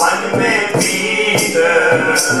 मन में पीत Niranjan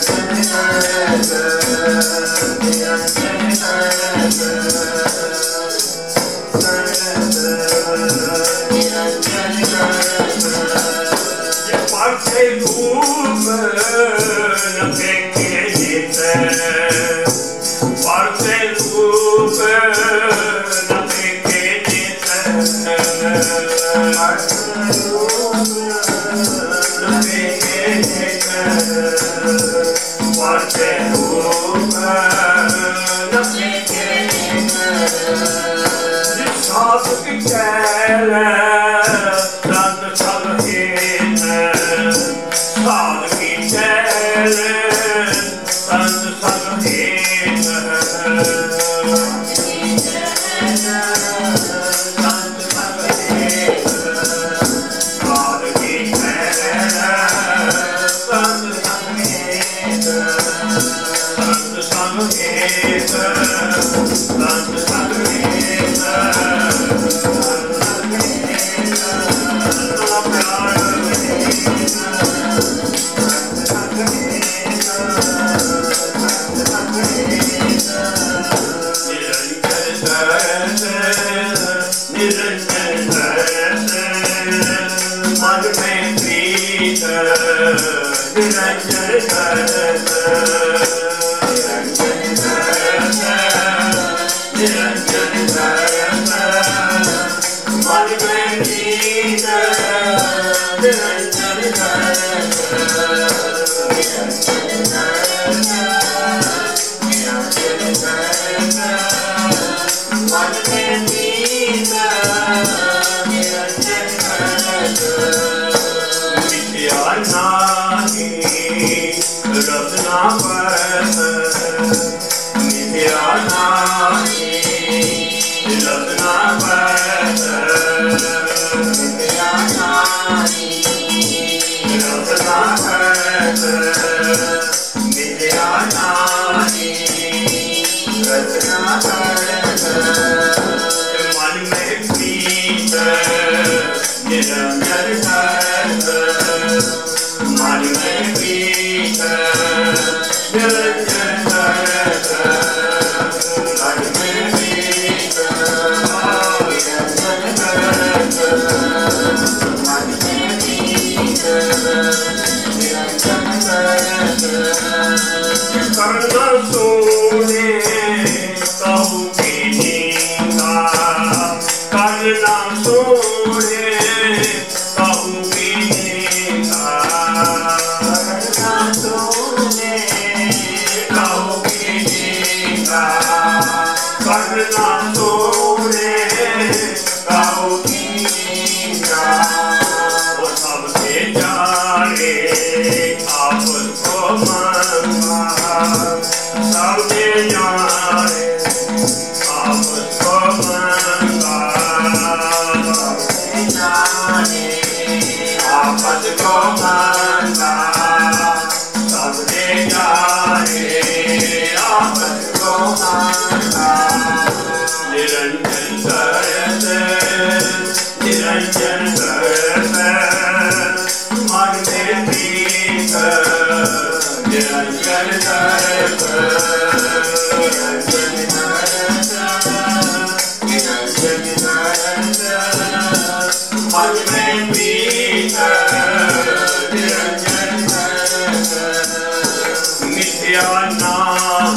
Sometimes, sometimes, sometimes. Christmas. I'm Carrandazo dirençler sayende Dirençler sayende Magnetini sayende Dirençler sayende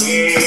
Yeah.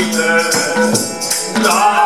God.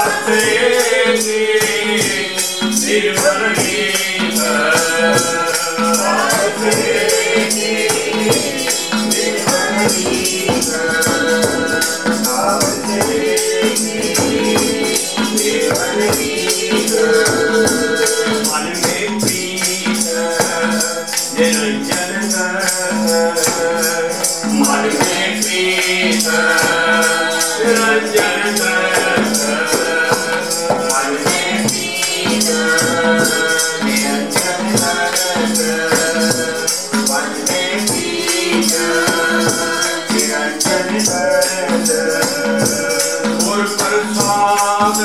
नाग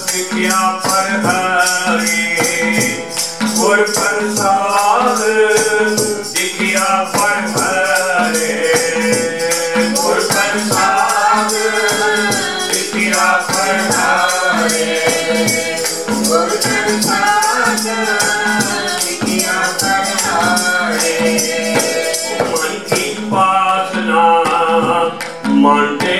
विद्या पर भरे गुर प्रसाद विद्या पर भरे गुर प्रसाद विद्या पर भरे गुर प्रसाद विद्या पर भरे मन की पासना मानते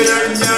Yeah. your